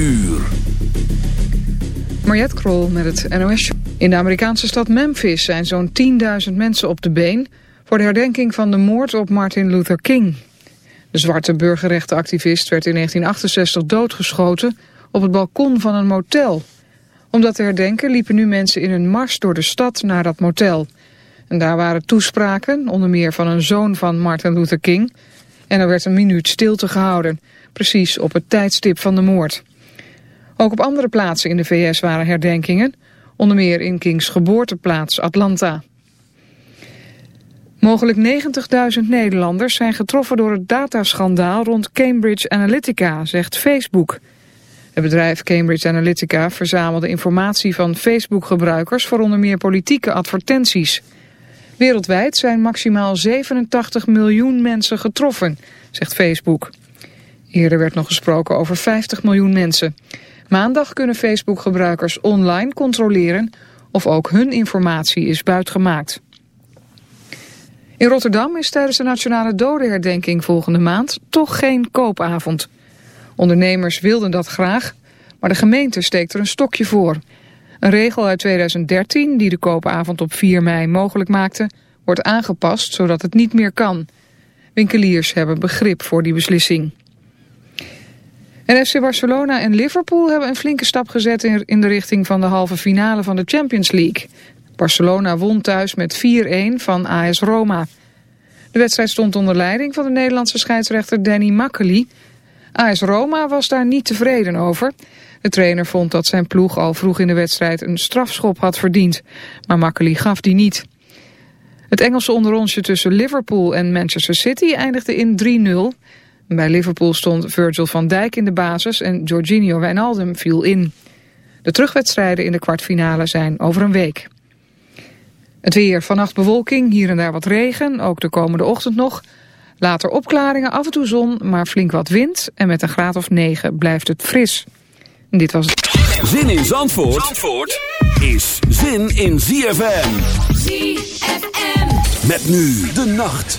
uur. Mariette Krol met het NOS. In de Amerikaanse stad Memphis zijn zo'n 10.000 mensen op de been... voor de herdenking van de moord op Martin Luther King. De zwarte burgerrechtenactivist werd in 1968 doodgeschoten... op het balkon van een motel. Om dat te herdenken liepen nu mensen in een mars door de stad naar dat motel. En daar waren toespraken, onder meer van een zoon van Martin Luther King... en er werd een minuut stilte gehouden... precies op het tijdstip van de moord... Ook op andere plaatsen in de VS waren herdenkingen, onder meer in Kings geboorteplaats Atlanta. Mogelijk 90.000 Nederlanders zijn getroffen door het dataschandaal rond Cambridge Analytica, zegt Facebook. Het bedrijf Cambridge Analytica verzamelde informatie van Facebook-gebruikers voor onder meer politieke advertenties. Wereldwijd zijn maximaal 87 miljoen mensen getroffen, zegt Facebook. Eerder werd nog gesproken over 50 miljoen mensen. Maandag kunnen Facebook-gebruikers online controleren of ook hun informatie is buitgemaakt. In Rotterdam is tijdens de nationale dodenherdenking volgende maand toch geen koopavond. Ondernemers wilden dat graag, maar de gemeente steekt er een stokje voor. Een regel uit 2013 die de koopavond op 4 mei mogelijk maakte, wordt aangepast zodat het niet meer kan. Winkeliers hebben begrip voor die beslissing. En FC Barcelona en Liverpool hebben een flinke stap gezet in de richting van de halve finale van de Champions League. Barcelona won thuis met 4-1 van AS Roma. De wedstrijd stond onder leiding van de Nederlandse scheidsrechter Danny Makkely. AS Roma was daar niet tevreden over. De trainer vond dat zijn ploeg al vroeg in de wedstrijd een strafschop had verdiend. Maar Makkely gaf die niet. Het Engelse onderonsje tussen Liverpool en Manchester City eindigde in 3-0... Bij Liverpool stond Virgil van Dijk in de basis en Jorginho Wijnaldum viel in. De terugwedstrijden in de kwartfinale zijn over een week. Het weer, vannacht bewolking, hier en daar wat regen, ook de komende ochtend nog. Later opklaringen, af en toe zon, maar flink wat wind. En met een graad of 9 blijft het fris. dit was het. Zin in Zandvoort, Zandvoort is zin in ZFM. ZFM. Met nu de nacht.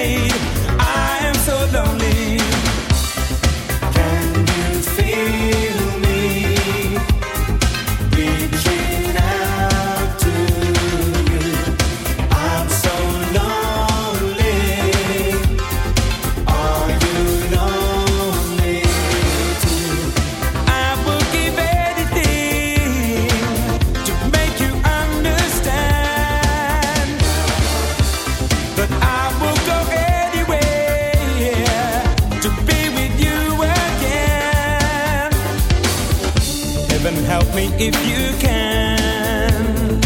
Me if you can.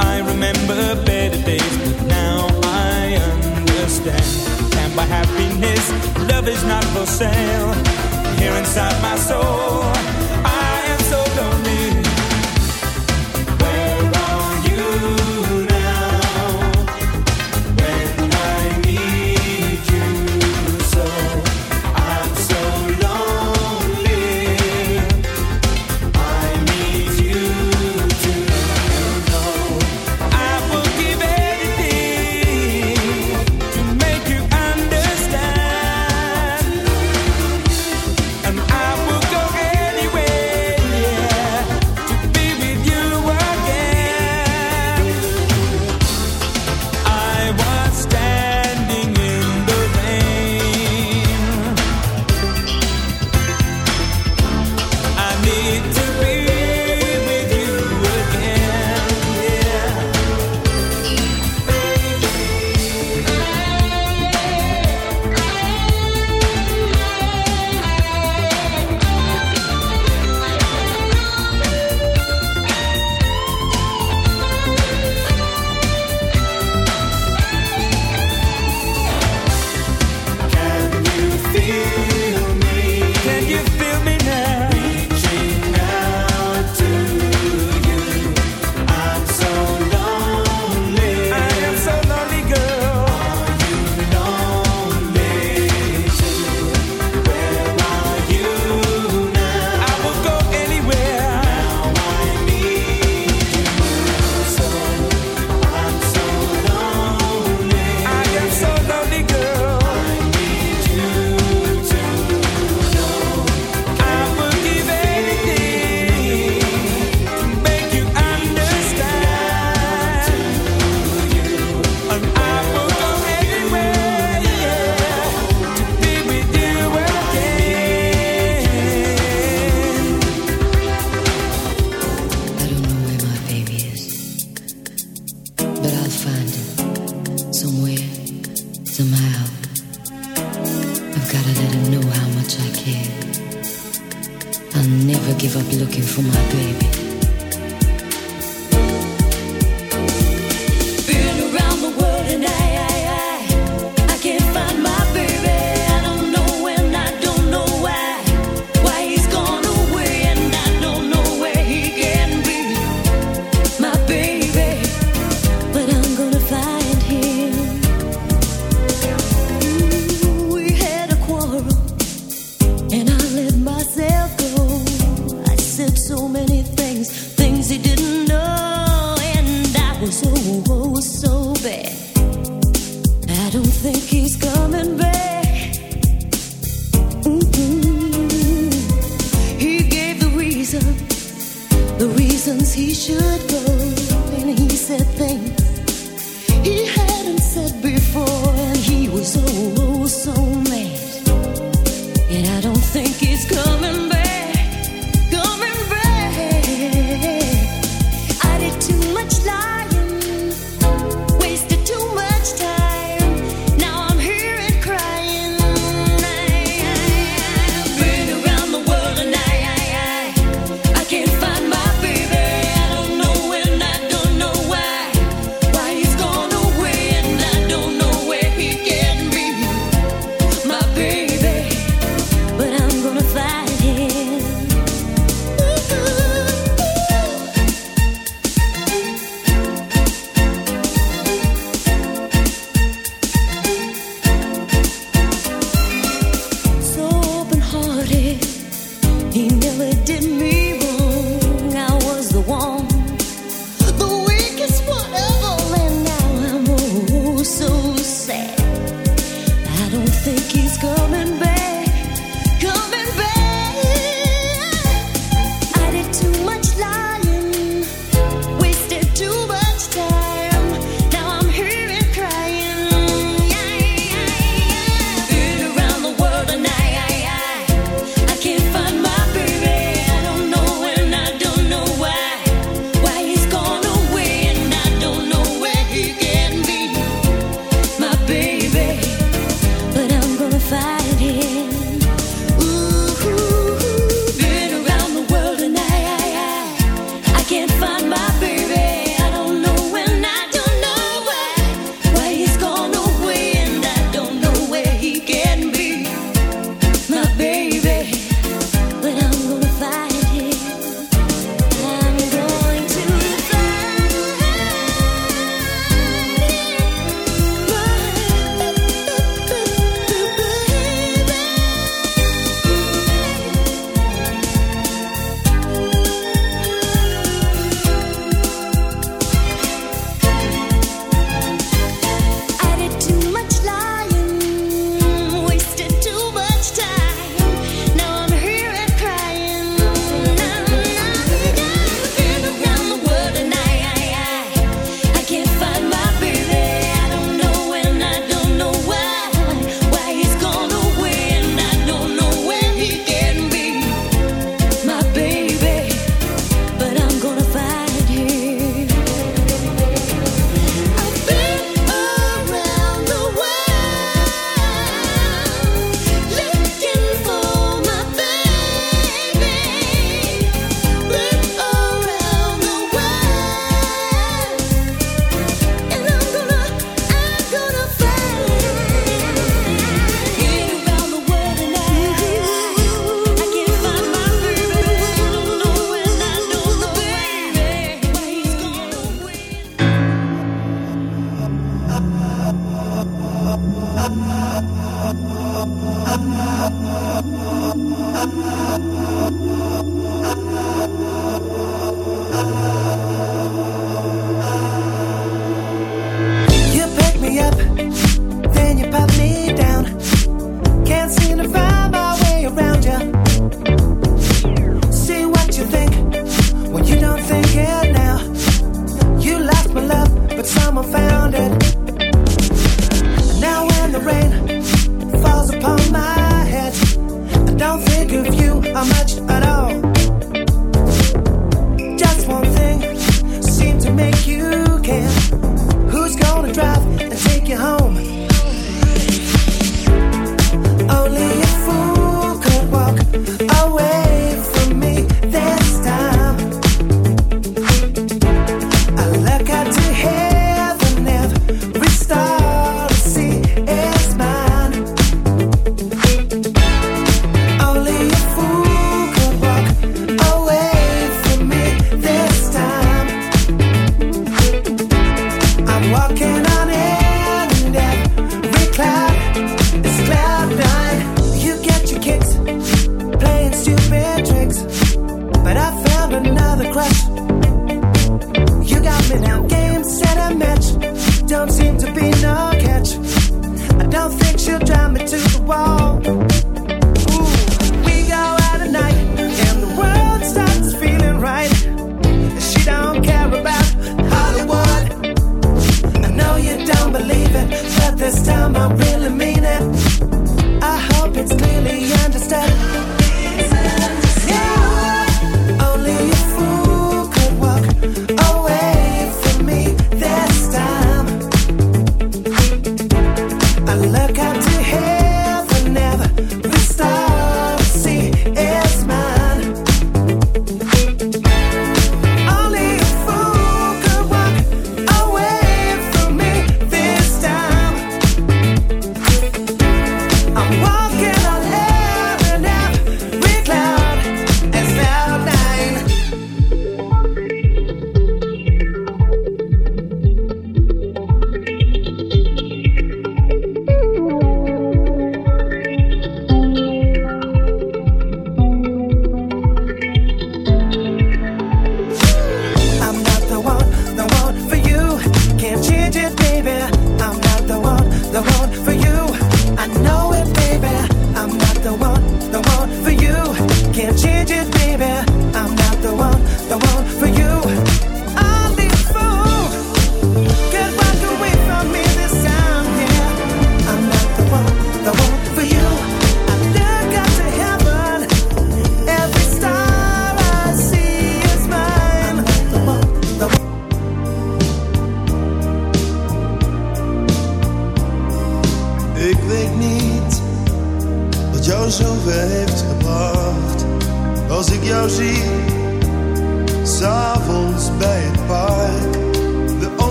I remember better days, but now I understand. Can't buy happiness, love is not for sale. Here inside my soul,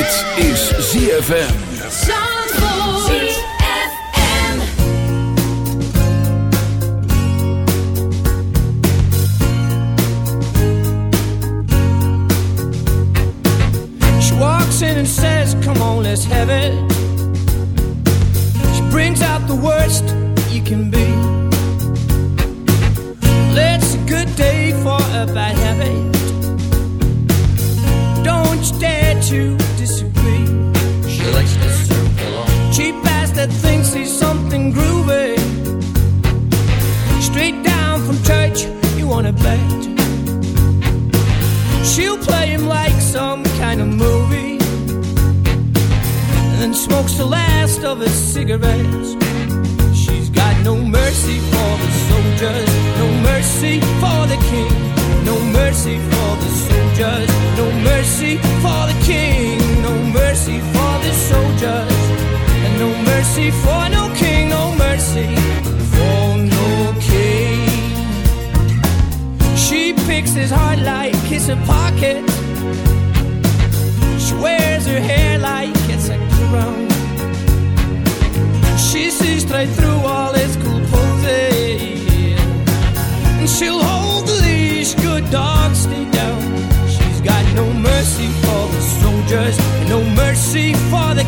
Dit is ZFM.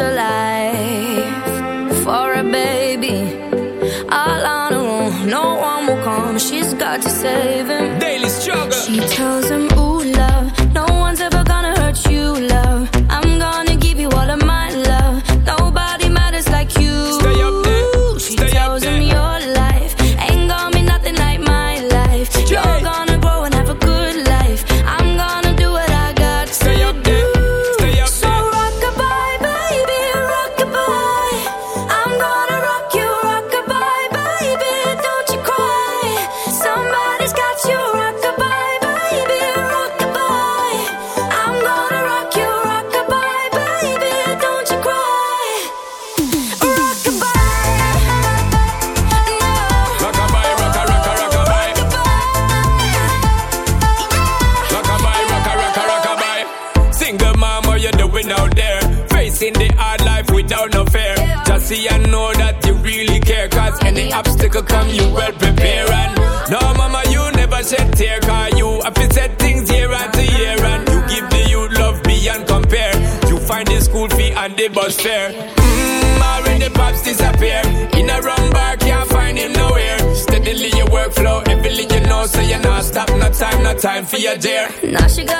socialize a dare. Now she got